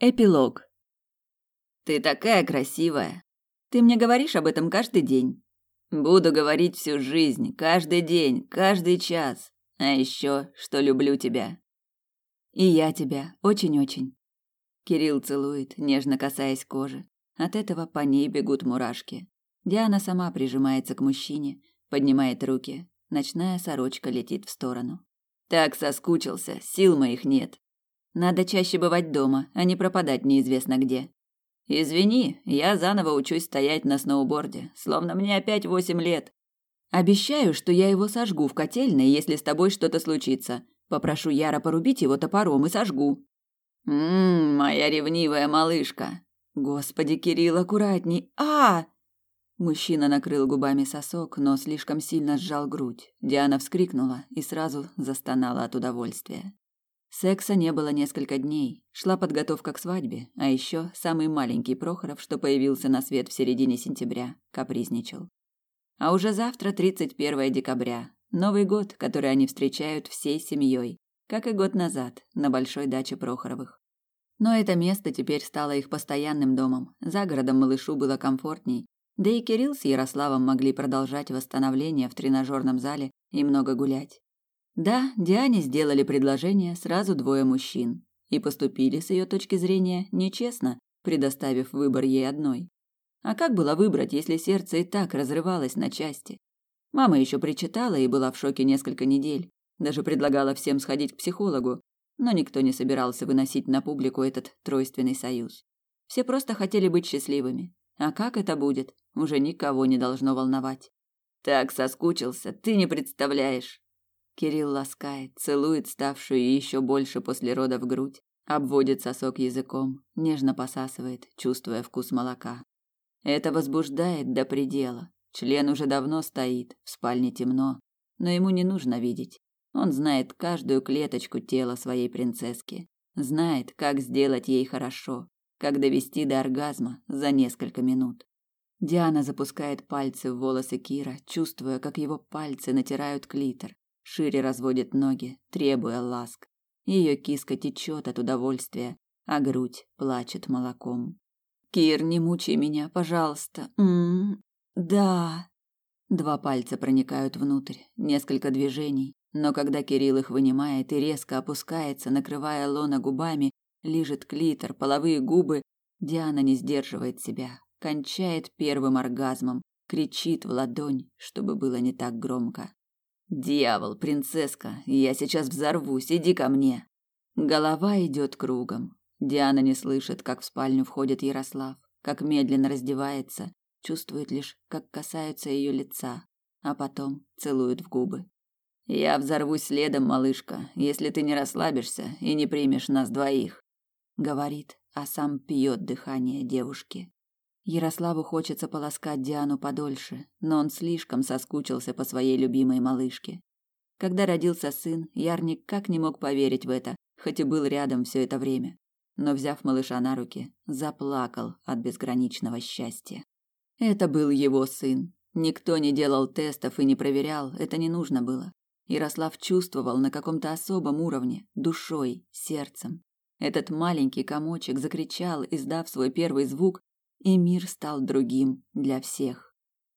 Эпилог. Ты такая красивая. Ты мне говоришь об этом каждый день. Буду говорить всю жизнь, каждый день, каждый час. А еще, что люблю тебя. И я тебя очень-очень. Кирилл целует, нежно касаясь кожи. От этого по ней бегут мурашки. Диана сама прижимается к мужчине, поднимает руки. Ночная сорочка летит в сторону. Так соскучился, сил моих нет. Надо чаще бывать дома, а не пропадать неизвестно где. Извини, я заново учусь стоять на сноуборде, словно мне опять восемь лет. Обещаю, что я его сожгу в котельной, если с тобой что-то случится. Попрошу Яра порубить его топором и сожгу. Мм, моя ревнивая малышка. Господи, Кирилл, аккуратней. А! Мужчина накрыл губами сосок, но слишком сильно сжал грудь. Диана вскрикнула и сразу застонала от удовольствия. Секса не было несколько дней. Шла подготовка к свадьбе, а еще самый маленький Прохоров, что появился на свет в середине сентября, капризничал. А уже завтра 31 декабря, Новый год, который они встречают всей семьей, как и год назад на большой даче Прохоровых. Но это место теперь стало их постоянным домом. За городом малышу было комфортней, да и Кирилл с Ярославом могли продолжать восстановление в тренажерном зале и много гулять. Да, Диане сделали предложение сразу двое мужчин и поступили с ее точки зрения нечестно, предоставив выбор ей одной. А как было выбрать, если сердце и так разрывалось на части? Мама еще причитала и была в шоке несколько недель, даже предлагала всем сходить к психологу, но никто не собирался выносить на публику этот тройственный союз. Все просто хотели быть счастливыми. А как это будет, уже никого не должно волновать. Так соскучился, ты не представляешь. Кирилл ласкает, целует ставшую еще больше после родов грудь, обводит сосок языком, нежно посасывает, чувствуя вкус молока. Это возбуждает до предела. Член уже давно стоит, в спальне темно, но ему не нужно видеть. Он знает каждую клеточку тела своей принцесски, знает, как сделать ей хорошо, как довести до оргазма за несколько минут. Диана запускает пальцы в волосы Кира, чувствуя, как его пальцы натирают клитор, шире разводит ноги, требуя ласк. Ее киска течет от удовольствия, а грудь плачет молоком. Кир, не мучай меня, пожалуйста. М -м -м. Да. Два пальца проникают внутрь, несколько движений, но когда Кирилл их вынимает и резко опускается, накрывая лона губами, лижет клитор, половые губы, Диана не сдерживает себя, кончает первым оргазмом, кричит в ладонь, чтобы было не так громко. Дьявол, принцесска, я сейчас взорвусь, иди ко мне. Голова идет кругом. Диана не слышит, как в спальню входит Ярослав, как медленно раздевается, чувствует лишь, как касаются ее лица, а потом целует в губы. Я взорвусь следом, малышка, если ты не расслабишься и не примешь нас двоих, говорит, а сам пьет дыхание девушки. Ярославу хочется полоскать Диану подольше, но он слишком соскучился по своей любимой малышке. Когда родился сын, Яр никак не мог поверить в это, хоть и был рядом все это время. Но, взяв малыша на руки, заплакал от безграничного счастья. Это был его сын. Никто не делал тестов и не проверял, это не нужно было. Ярослав чувствовал на каком-то особом уровне, душой, сердцем. Этот маленький комочек закричал, издав свой первый звук, и мир стал другим для всех.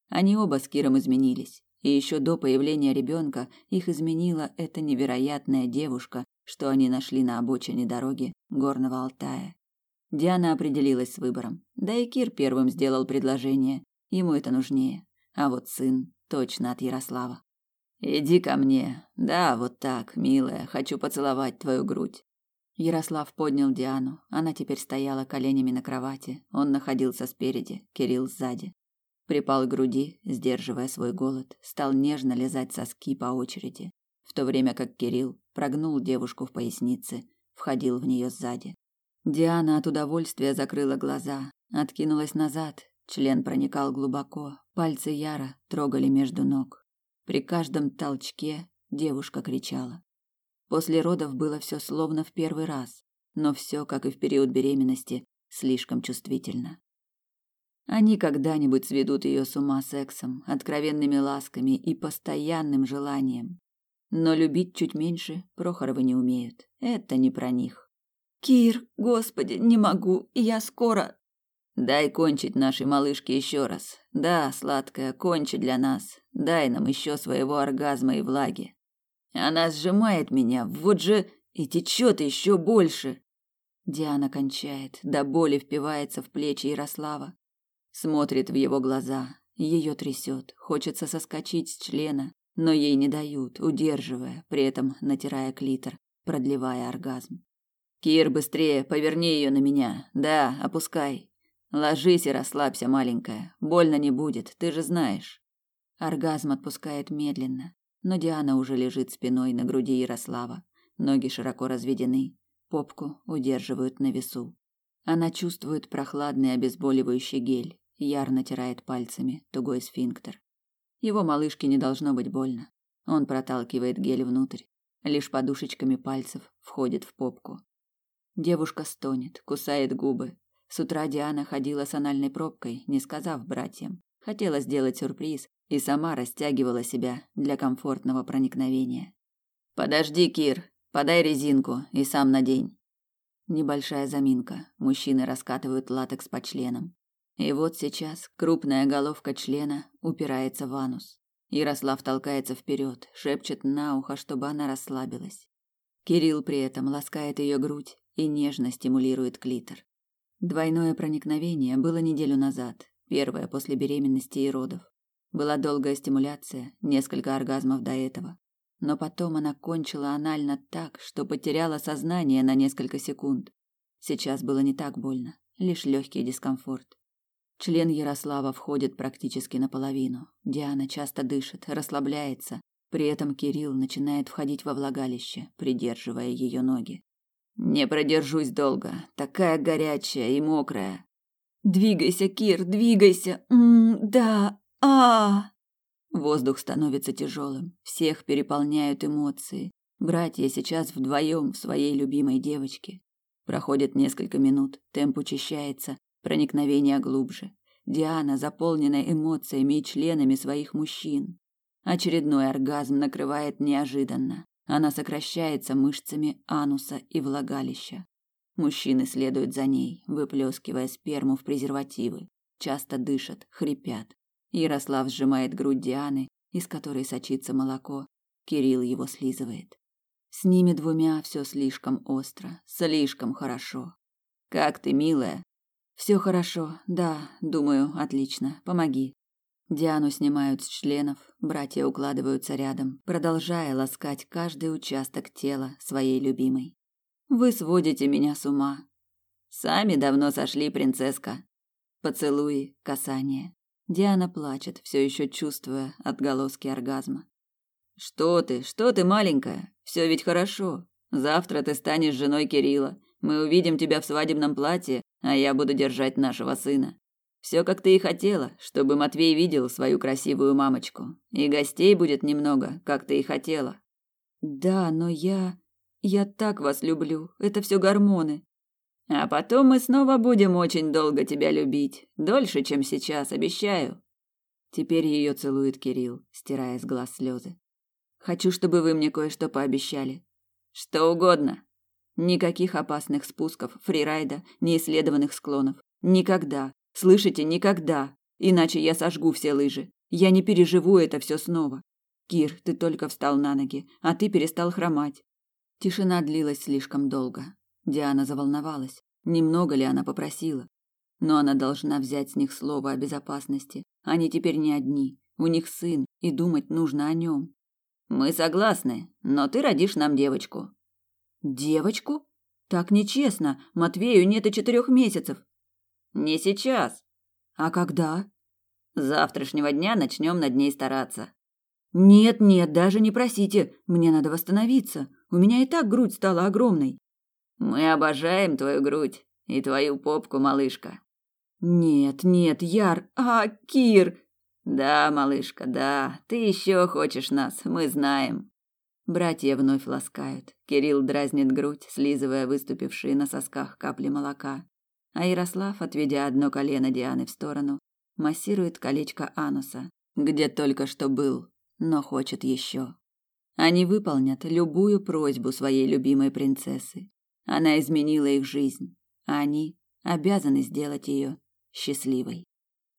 Они оба с Киром изменились, и еще до появления ребенка их изменила эта невероятная девушка, что они нашли на обочине дороги Горного Алтая. Диана определилась с выбором. Да и Кир первым сделал предложение. Ему это нужнее. А вот сын точно от Ярослава. Иди ко мне. Да, вот так, милая, хочу поцеловать твою грудь. Ярослав поднял Диану. Она теперь стояла коленями на кровати. Он находился спереди, Кирилл сзади. Припал к груди, сдерживая свой голод, стал нежно лизать соски по очереди, в то время как Кирилл прогнул девушку в пояснице, входил в нее сзади. Диана от удовольствия закрыла глаза, откинулась назад, член проникал глубоко, пальцы Яра трогали между ног. При каждом толчке девушка кричала. После родов было все словно в первый раз, но все, как и в период беременности, слишком чувствительно. Они когда-нибудь сведут ее с ума сексом, откровенными ласками и постоянным желанием. Но любить чуть меньше Прохоровы не умеют. Это не про них. Кир, господи, не могу, я скоро. Дай кончить нашей малышке еще раз. Да, сладкая, кончи для нас. Дай нам еще своего оргазма и влаги. Она сжимает меня, вот же и течет еще больше. Диана кончает, до боли впивается в плечи Ярослава. Смотрит в его глаза, ее трясет, хочется соскочить с члена, но ей не дают, удерживая, при этом натирая клитор, продлевая оргазм. Кир, быстрее, поверни ее на меня. Да, опускай. Ложись и расслабься, маленькая. Больно не будет, ты же знаешь. Оргазм отпускает медленно, но Диана уже лежит спиной на груди Ярослава. Ноги широко разведены, попку удерживают на весу. Она чувствует прохладный обезболивающий гель, Яр натирает пальцами тугой сфинктер. Его малышке не должно быть больно. Он проталкивает гель внутрь, лишь подушечками пальцев входит в попку. Девушка стонет, кусает губы. С утра Диана ходила с анальной пробкой, не сказав братьям. Хотела сделать сюрприз и сама растягивала себя для комфортного проникновения. Подожди, Кир, подай резинку и сам надень. Небольшая заминка. Мужчины раскатывают латекс по членам. И вот сейчас крупная головка члена упирается в анус. Ярослав толкается вперед, шепчет на ухо, чтобы она расслабилась. Кирилл при этом ласкает ее грудь и нежно стимулирует клитор. Двойное проникновение было неделю назад, первое после беременности и родов. Была долгая стимуляция, несколько оргазмов до этого. Но потом она кончила анально так, что потеряла сознание на несколько секунд. Сейчас было не так больно, лишь легкий дискомфорт. Член Ярослава входит практически наполовину. Диана часто дышит, расслабляется. При этом Кирилл начинает входить во влагалище, придерживая ее ноги. Не продержусь долго, такая горячая и мокрая. Двигайся, Кир, двигайся. М -м, да. А, Воздух становится тяжелым, всех переполняют эмоции. Братья сейчас вдвоем в своей любимой девочке. Проходит несколько минут, темп учащается, Проникновение глубже. Диана, заполненная эмоциями и членами своих мужчин. Очередной оргазм накрывает неожиданно. Она сокращается мышцами ануса и влагалища. Мужчины следуют за ней, выплескивая сперму в презервативы. Часто дышат, хрипят. Ярослав сжимает грудь Дианы, из которой сочится молоко. Кирилл его слизывает. С ними двумя все слишком остро, слишком хорошо. Как ты, милая, все хорошо, да, думаю, отлично. Помоги. Диану снимают с членов, братья укладываются рядом, продолжая ласкать каждый участок тела своей любимой. Вы сводите меня с ума. Сами давно сошли, принцесска. Поцелуи, касания. Диана плачет, все еще чувствуя отголоски оргазма. Что ты, что ты, маленькая? Все ведь хорошо. Завтра ты станешь женой Кирилла. Мы увидим тебя в свадебном платье, а я буду держать нашего сына. Все, как ты и хотела, чтобы Матвей видел свою красивую мамочку. И гостей будет немного, как ты и хотела. Да, но я... Я так вас люблю. Это все гормоны. А потом мы снова будем очень долго тебя любить. Дольше, чем сейчас, обещаю. Теперь ее целует Кирилл, стирая с глаз слезы. Хочу, чтобы вы мне кое-что пообещали. Что угодно. Никаких опасных спусков, фрирайда, неисследованных склонов. Никогда. Слышите, никогда. Иначе я сожгу все лыжи. Я не переживу это все снова. Кир, ты только встал на ноги, а ты перестал хромать. Тишина длилась слишком долго. Диана заволновалась. Немного ли она попросила? Но она должна взять с них слово о безопасности. Они теперь не одни. У них сын, и думать нужно о нем. Мы согласны, но ты родишь нам девочку. Девочку? Так нечестно. Матвею нет и четырех месяцев. Не сейчас. А когда? Завтрашнего дня начнем над ней стараться. Нет, нет, даже не просите. Мне надо восстановиться. У меня и так грудь стала огромной. Мы обожаем твою грудь и твою попку, малышка. Нет, нет, Яр, а Кир. Да, малышка, да. Ты еще хочешь нас, мы знаем. Братья вновь ласкают. Кирилл дразнит грудь, слизывая выступившие на сосках капли молока. А Ярослав, отведя одно колено Дианы в сторону, массирует колечко ануса, где только что был, но хочет еще. Они выполнят любую просьбу своей любимой принцессы. Она изменила их жизнь, а они обязаны сделать ее счастливой.